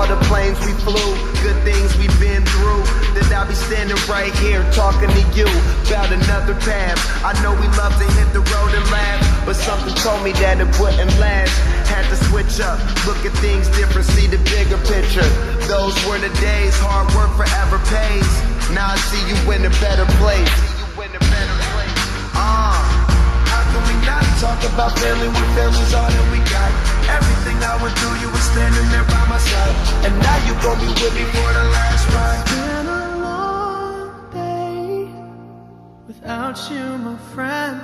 All the planes we flew, good things we've been through. That I'll be standing right here talking to you about another path. I know we love to hit the road and laugh, but something told me that it wouldn't last. Had to switch up, look at things different, see the bigger picture. Those were the days, hard work forever pays. Now I see you in a better place. See you in a better place. Ah. How can we not talk about family when family's all that we got? Everything I went through, you were standing there And now you gon' be with me for the last ride. been a long day without you, my friend.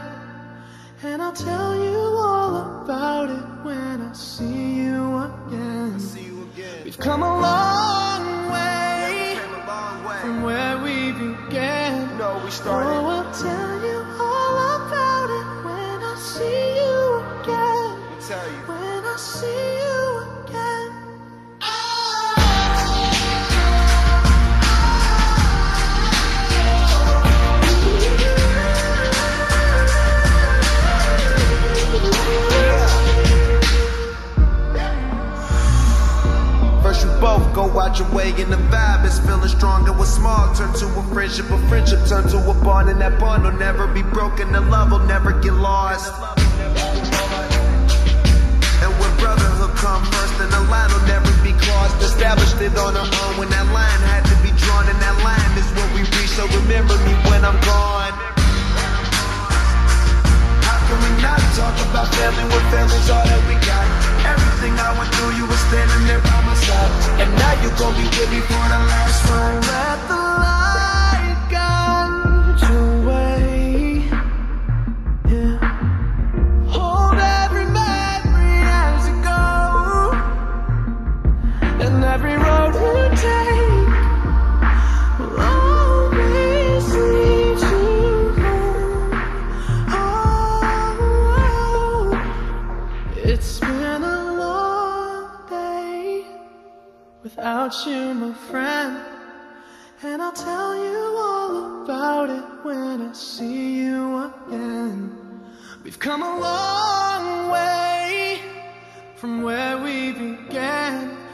And I'll tell you all about it when I see you again. See you again. We've come a long way a long way. from where we began. You know, we Oh, started. I'll tell you all about it when I see you again. Tell you. When I see your way and the vibe is feeling stronger. What's small turn to a friendship, a friendship turn to a bond, and that bond will never be broken. The love will never get lost. And when brotherhood come first, then the line will never be crossed. Established it on our own it's been a long day without you, my friend. And I'll tell you all about it when I see you again. We've come a long way from where we began.